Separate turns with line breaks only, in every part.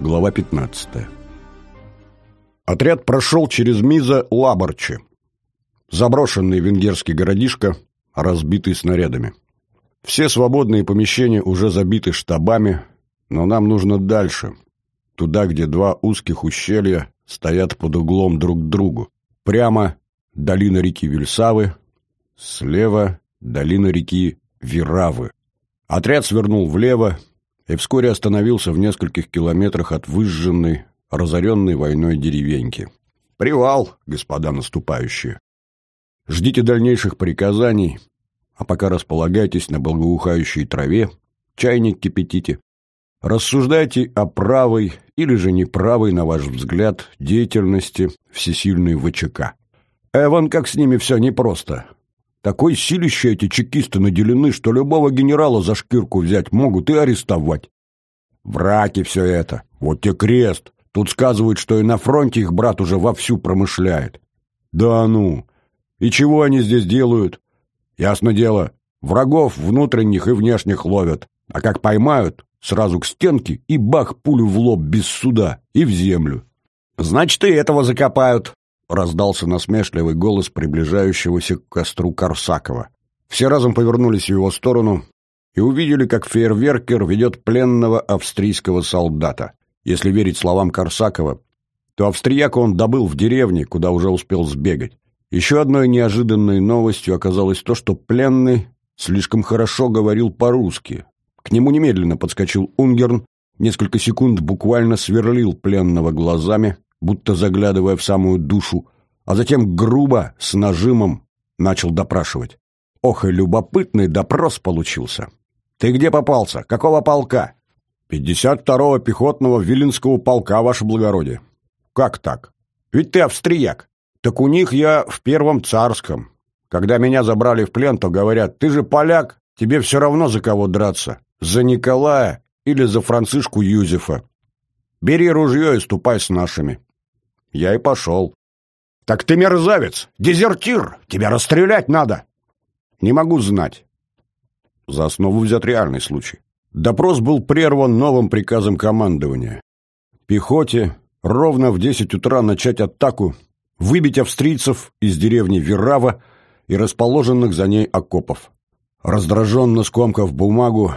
Глава 15. Отряд прошел через Миза Лаборчи. Заброшенный венгерский городишко, разбитый снарядами. Все свободные помещения уже забиты штабами, но нам нужно дальше, туда, где два узких ущелья стоят под углом друг к другу. Прямо долина реки Вильсавы, слева долина реки Виравы. Отряд свернул влево и вскоре остановился в нескольких километрах от выжженной, разоренной войной деревеньки. Привал, господа наступающие. Ждите дальнейших приказаний, а пока располагайтесь на благоухающей траве, чайник кипятите. Рассуждайте о правой или же неправой, на ваш взгляд, деятельности всесильной ВЧК. Эван, как с ними все непросто. Такой силище эти чекисты наделены, что любого генерала за шкирку взять могут и арестовать. Враки все это. Вот те крест. Тут сказывают, что и на фронте их брат уже вовсю промышляет. Да ну! И чего они здесь делают? Ясно дело, врагов внутренних и внешних ловят. А как поймают, сразу к стенке и бах пулю в лоб без суда и в землю. Значит, и этого закопают, раздался насмешливый голос приближающегося к костру Корсакова. Все разом повернулись в его сторону и увидели, как фейерверкер ведет пленного австрийского солдата. Если верить словам Корсакова, то австрияка он добыл в деревне, куда уже успел сбегать. Еще одной неожиданной новостью оказалось то, что пленный слишком хорошо говорил по-русски. К нему немедленно подскочил Унгерн, несколько секунд буквально сверлил пленного глазами, будто заглядывая в самую душу, а затем грубо, с нажимом, начал допрашивать. Ох, и любопытный допрос получился. «Ты где попался? Какого полка?» «Пятьдесят второго пехотного Виленского полка, ваше благородие». «Как так? Ведь ты австрияк». «Так у них я в первом царском. Когда меня забрали в плен, то говорят, ты же поляк, тебе все равно за кого драться. За Николая или за Францишку Юзефа. Бери ружье и ступай с нашими». Я и пошел. «Так ты мерзавец! Дезертир! Тебя расстрелять надо!» «Не могу знать». За основу взят реальный случай. Допрос был прерван новым приказом командования. Пехоте ровно в 10 утра начать атаку, выбить австрийцев из деревни Вирава и расположенных за ней окопов. Раздраженно скомкав бумагу,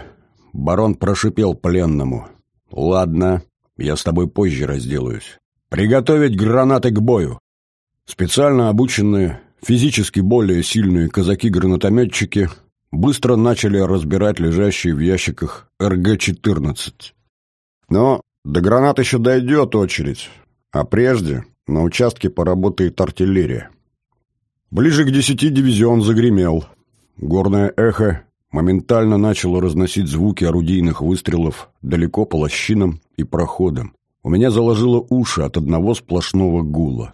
барон прошипел пленному. «Ладно, я с тобой позже разделаюсь. Приготовить гранаты к бою. Специально обученные, физически более сильные казаки-гранатометчики быстро начали разбирать лежащие в ящиках РГ-14. Но до гранат еще дойдет очередь, а прежде на участке поработает артиллерия. Ближе к десяти дивизион загремел. Горное эхо моментально начало разносить звуки орудийных выстрелов далеко по лощинам и проходам. У меня заложило уши от одного сплошного гула.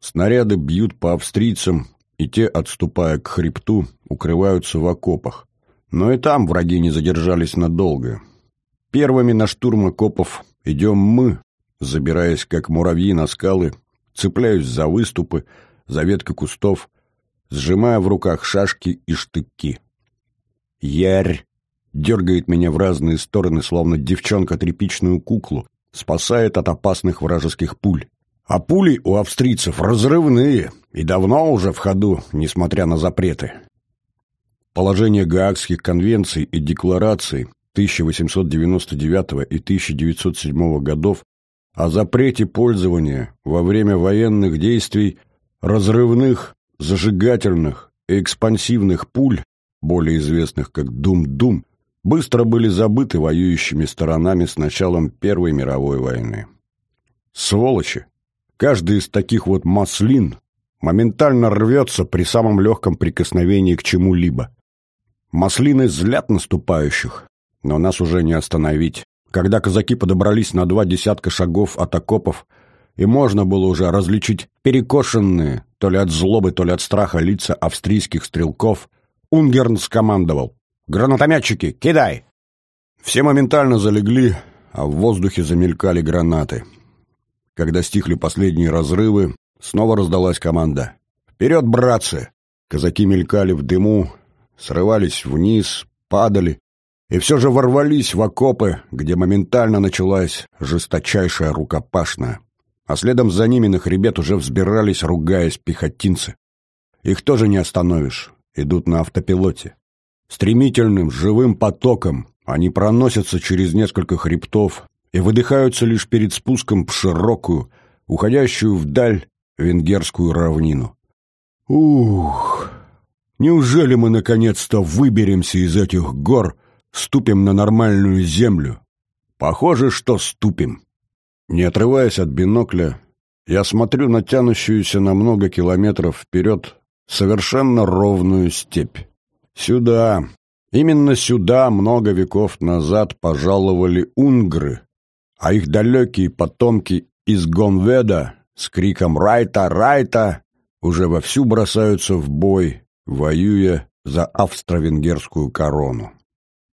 Снаряды бьют по австрийцам, и те, отступая к хребту, укрываются в окопах. Но и там враги не задержались надолго. Первыми на штурм окопов идем мы, забираясь как муравьи на скалы, цепляюсь за выступы, за ветки кустов, сжимая в руках шашки и штыки. Ярь дергает меня в разные стороны, словно девчонка тряпичную куклу, спасает от опасных вражеских пуль. А пули у австрийцев разрывные и давно уже в ходу, несмотря на запреты. Положение Гаагских конвенций и деклараций 1899 и 1907 годов о запрете пользования во время военных действий разрывных, зажигательных и экспансивных пуль, более известных как Дум-Дум, быстро были забыты воюющими сторонами с началом Первой мировой войны. Сволочи! Каждый из таких вот маслин моментально рвется при самом легком прикосновении к чему-либо. Маслины злят наступающих, но нас уже не остановить. Когда казаки подобрались на два десятка шагов от окопов, и можно было уже различить перекошенные, то ли от злобы, то ли от страха лица австрийских стрелков, Унгерн скомандовал «Гранатометчики, кидай!» Все моментально залегли, а в воздухе замелькали гранаты. Когда стихли последние разрывы, снова раздалась команда. «Вперед, братцы!» Казаки мелькали в дыму, срывались вниз, падали, и все же ворвались в окопы, где моментально началась жесточайшая рукопашная. А следом за ними на хребет уже взбирались, ругаясь, пехотинцы. Их тоже не остановишь, идут на автопилоте. Стремительным, живым потоком они проносятся через несколько хребтов и выдыхаются лишь перед спуском в широкую, уходящую вдаль венгерскую равнину. Ух! Неужели мы наконец-то выберемся из этих гор, ступим на нормальную землю? Похоже, что ступим. Не отрываясь от бинокля, я смотрю на тянущуюся на много километров вперед совершенно ровную степь. Сюда, именно сюда много веков назад пожаловали унгры, а их далекие потомки из Гонведа с криком «Райта! Райта!» уже вовсю бросаются в бой, воюя за австро-венгерскую корону.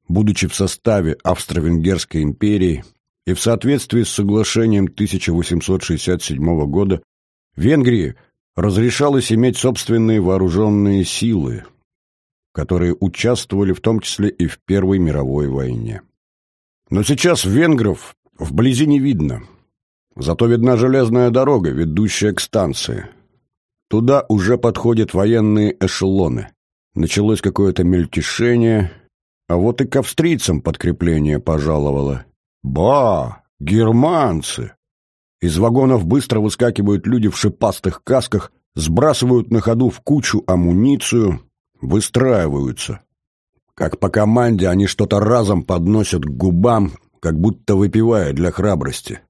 Будучи в составе Австро-Венгерской империи и в соответствии с соглашением 1867 года, Венгрии разрешалось иметь собственные вооруженные силы, которые участвовали в том числе и в Первой мировой войне. Но сейчас венгров вблизи не видно – Зато видна железная дорога, ведущая к станции. Туда уже подходят военные эшелоны. Началось какое-то мельтешение, а вот и к австрийцам подкрепление пожаловало. Ба! Германцы! Из вагонов быстро выскакивают люди в шипастых касках, сбрасывают на ходу в кучу амуницию, выстраиваются. Как по команде они что-то разом подносят к губам, как будто выпивая для храбрости.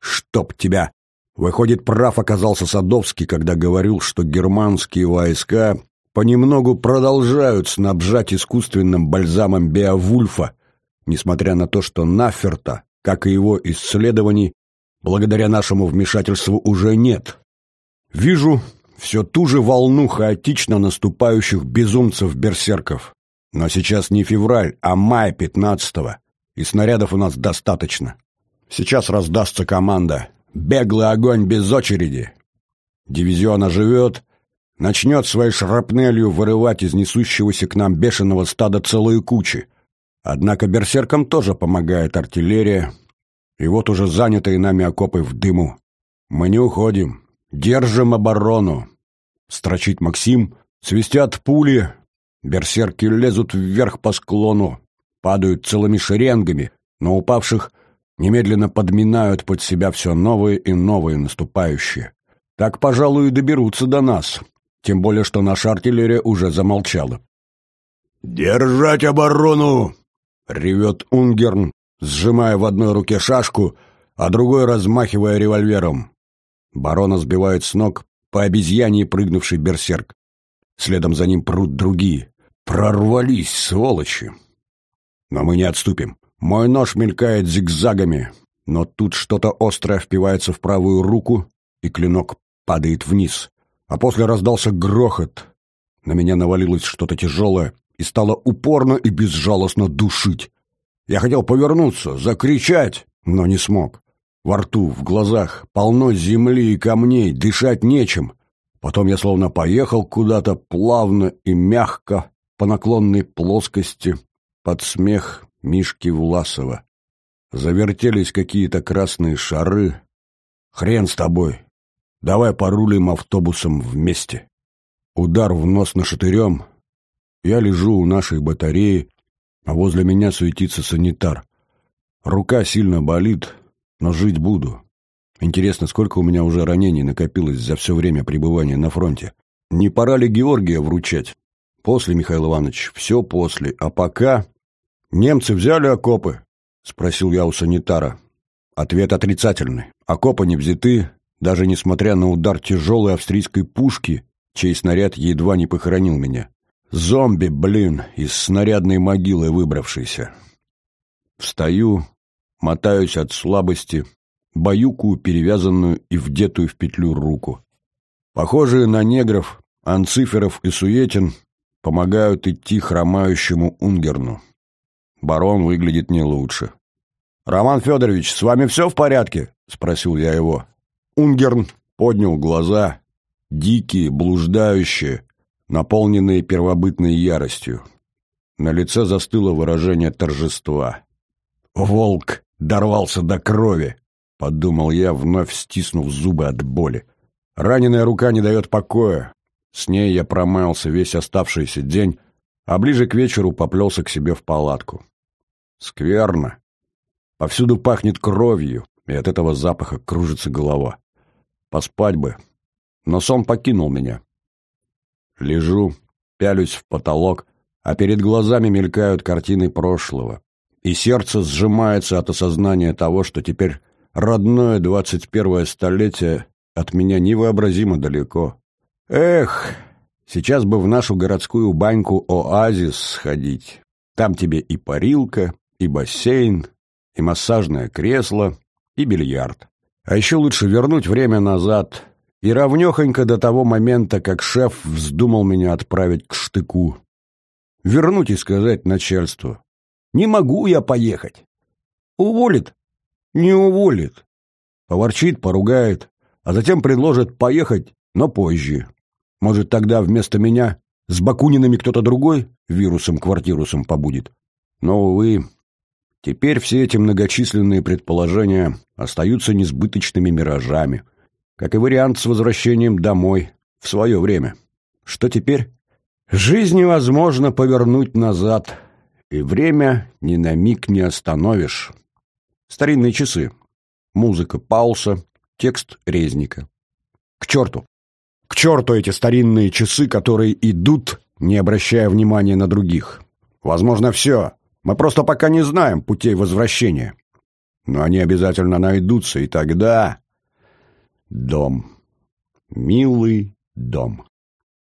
Чтоб тебя! Выходит, прав оказался Садовский, когда говорил, что германские войска понемногу продолжают снабжать искусственным бальзамом Беовульфа, несмотря на то, что Наферта, как и его исследований, благодаря нашему вмешательству уже нет. Вижу все ту же волну хаотично наступающих безумцев-берсерков. Но сейчас не февраль, а май пятнадцатого, и снарядов у нас достаточно. Сейчас раздастся команда. Беглый огонь без очереди. Дивизион оживет, начнет своей шрапнелью вырывать из несущегося к нам бешеного стада целые кучи. Однако берсеркам тоже помогает артиллерия, и вот уже занятые нами окопы в дыму. Мы не уходим, держим оборону. Строчит Максим, свистят пули, берсерки лезут вверх по склону, падают целыми шеренгами, но упавших немедленно подминают под себя все новые и новые наступающие. Так, пожалуй, и доберутся до нас, тем более, что наша артиллерия уже замолчала. «Держать оборону!» — ревет Унгерн, сжимая в одной руке шашку, а другой размахивая револьвером. Барона сбивает с ног по обезьяне прыгнувший берсерк. Следом за ним прут другие. Прорвались, сволочи! Но мы не отступим. Мой нож мелькает зигзагами, но тут что-то острое впивается в правую руку, и клинок падает вниз. А после раздался грохот. На меня навалилось что-то тяжелое и стало упорно и безжалостно душить. Я хотел повернуться, закричать, но не смог. Во рту, в глазах полно земли и камней, дышать нечем. Потом я словно поехал куда-то плавно и мягко по наклонной плоскости под смех Мишки Власова. Завертелись какие-то красные шары. Хрен с тобой. Давай порулим автобусом вместе. Удар в нос нашатырем. Я лежу у нашей батареи, а возле меня суетится санитар. Рука сильно болит, но жить буду. Интересно, сколько у меня уже ранений накопилось за все время пребывания на фронте. Не пора ли Георгия вручать? После, Михаил Иванович, все после. А пока «Немцы взяли окопы?» — спросил я у санитара. Ответ отрицательный. Окопы не взяты, даже несмотря на удар тяжелой австрийской пушки, чей снаряд едва не похоронил меня. Зомби, блин, из снарядной могилы выбравшийся. Встаю, мотаюсь от слабости, баюкую перевязанную и вдетую в петлю руку. Похожие на негров, анциферов и суетин помогают идти хромающему унгерну. Барон выглядит не лучше. «Роман Федорович, с вами все в порядке?» — спросил я его. Унгерн поднял глаза, дикие, блуждающие, наполненные первобытной яростью. На лице застыло выражение торжества. «Волк дорвался до крови!» — подумал я, вновь стиснув зубы от боли. Раненая рука не дает покоя. С ней я промаялся весь оставшийся день, а ближе к вечеру поплелся к себе в палатку. Скверно. Повсюду пахнет кровью, и от этого запаха кружится голова. Поспать бы. Но сон покинул меня. Лежу, пялюсь в потолок, а перед глазами мелькают картины прошлого. И сердце сжимается от осознания того, что теперь родное двадцать первое столетие от меня невообразимо далеко. Эх, сейчас бы в нашу городскую баньку «Оазис» сходить. Там тебе и парилка, и бассейн, и массажное кресло, и бильярд. А еще лучше вернуть время назад и ровнехонько до того момента, как шеф вздумал меня отправить к штыку. Вернуть и сказать начальству. Не могу я поехать. Уволит? Не уволит. Поворчит, поругает, а затем предложит поехать, но позже. Может, тогда вместо меня с Бакунинами кто-то другой вирусом-квартирусом побудет. Но, увы, теперь все эти многочисленные предположения остаются несбыточными миражами, как и вариант с возвращением домой в свое время. Что теперь? Жизнь невозможно повернуть назад, и время ни на миг не остановишь. Старинные часы. Музыка Пауса, текст Резника. К черту! К черту эти старинные часы, которые идут, не обращая внимания на других. Возможно, все. Мы просто пока не знаем путей возвращения. Но они обязательно найдутся, и тогда... Дом. Милый дом.